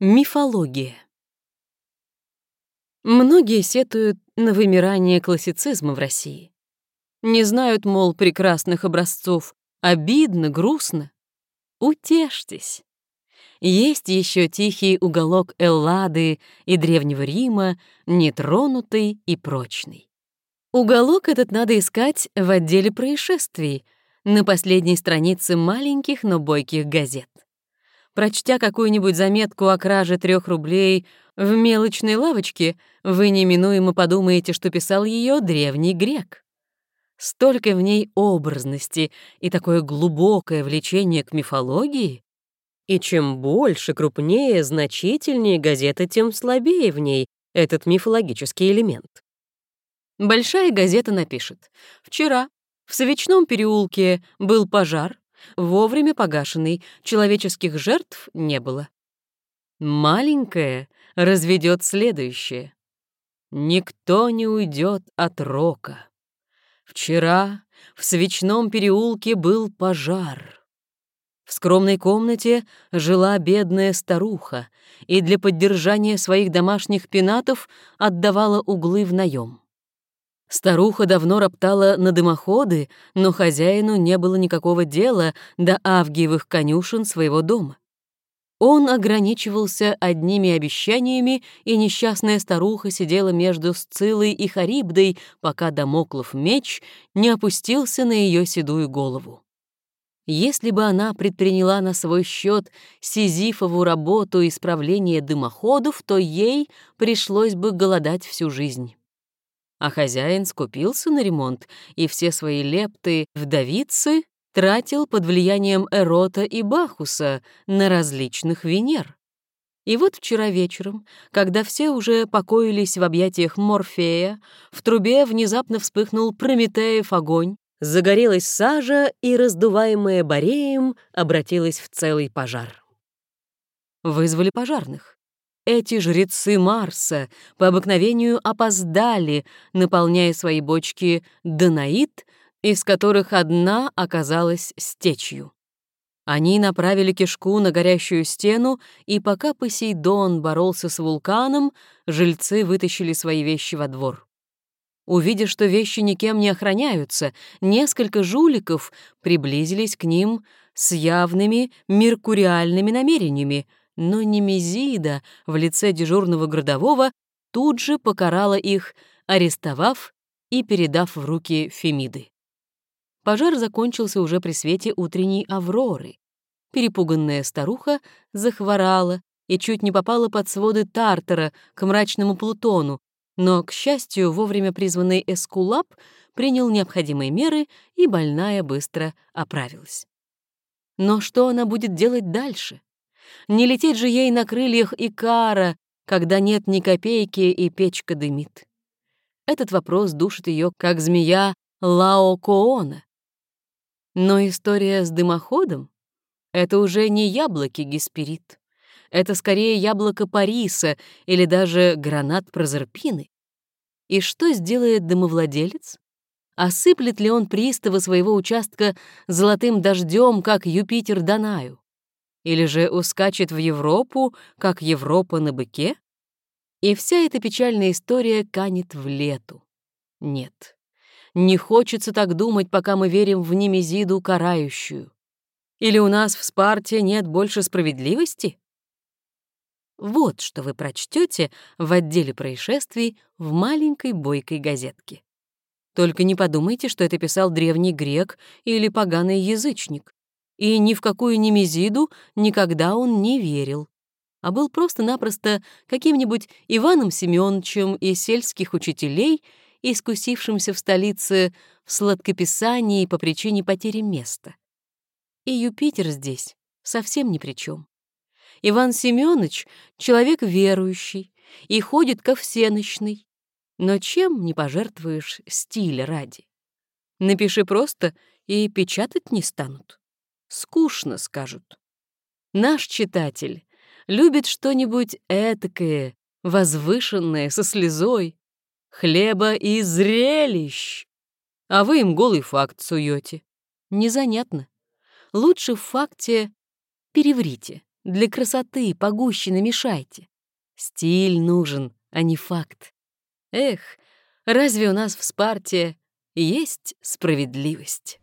Мифология. Многие сетуют на вымирание классицизма в России. Не знают, мол, прекрасных образцов. Обидно, грустно. Утешьтесь. Есть еще тихий уголок Эллады и Древнего Рима, нетронутый и прочный. Уголок этот надо искать в отделе происшествий, на последней странице маленьких, но бойких газет. Прочтя какую-нибудь заметку о краже трех рублей в мелочной лавочке, вы неминуемо подумаете, что писал ее древний грек. Столько в ней образности и такое глубокое влечение к мифологии. И чем больше, крупнее, значительнее газета, тем слабее в ней этот мифологический элемент. Большая газета напишет «Вчера в Совечном переулке был пожар, вовремя погашенный, человеческих жертв не было. Маленькая разведет следующее. Никто не уйдет от рока. Вчера в свечном переулке был пожар. В скромной комнате жила бедная старуха и для поддержания своих домашних пенатов отдавала углы в наем. Старуха давно роптала на дымоходы, но хозяину не было никакого дела до авгиевых конюшен своего дома. Он ограничивался одними обещаниями, и несчастная старуха сидела между Сцилой и Харибдой, пока Дамоклов меч не опустился на ее седую голову. Если бы она предприняла на свой счет сизифову работу исправления дымоходов, то ей пришлось бы голодать всю жизнь а хозяин скупился на ремонт и все свои лепты вдовицы тратил под влиянием Эрота и Бахуса на различных Венер. И вот вчера вечером, когда все уже покоились в объятиях Морфея, в трубе внезапно вспыхнул Прометеев огонь, загорелась сажа, и, раздуваемая Бореем, обратилась в целый пожар. Вызвали пожарных. Эти жрецы Марса по обыкновению опоздали, наполняя свои бочки Данаид, из которых одна оказалась стечью. Они направили кишку на горящую стену, и пока Посейдон боролся с вулканом, жильцы вытащили свои вещи во двор. Увидя, что вещи никем не охраняются, несколько жуликов приблизились к ним с явными меркуриальными намерениями — но Немезида в лице дежурного городового тут же покарала их, арестовав и передав в руки Фемиды. Пожар закончился уже при свете утренней авроры. Перепуганная старуха захворала и чуть не попала под своды Тартара к мрачному Плутону, но, к счастью, вовремя призванный Эскулап принял необходимые меры, и больная быстро оправилась. Но что она будет делать дальше? Не лететь же ей на крыльях Икара, когда нет ни копейки и печка дымит. Этот вопрос душит ее, как змея Лаокоона. Но история с дымоходом — это уже не яблоки Гесперид. Это скорее яблоко Париса или даже гранат Прозерпины. И что сделает домовладелец? Осыплет ли он приставы своего участка золотым дождем, как Юпитер Данаю? Или же ускачет в Европу, как Европа на быке? И вся эта печальная история канет в лету. Нет, не хочется так думать, пока мы верим в Немезиду карающую. Или у нас в Спарте нет больше справедливости? Вот что вы прочтете в отделе происшествий в маленькой бойкой газетке. Только не подумайте, что это писал древний грек или поганый язычник и ни в какую Немезиду никогда он не верил, а был просто-напросто каким-нибудь Иваном Семеновичем из сельских учителей, искусившимся в столице в сладкописании по причине потери места. И Юпитер здесь совсем ни при чем. Иван Семенович — человек верующий и ходит ко всеночной, но чем не пожертвуешь стиля ради? Напиши просто, и печатать не станут. Скучно, скажут. Наш читатель любит что-нибудь этакое, возвышенное, со слезой, хлеба и зрелищ. А вы им голый факт суете. Незанятно. Лучше в факте переврите. Для красоты погуще намешайте. Стиль нужен, а не факт. Эх, разве у нас в Спарте есть справедливость?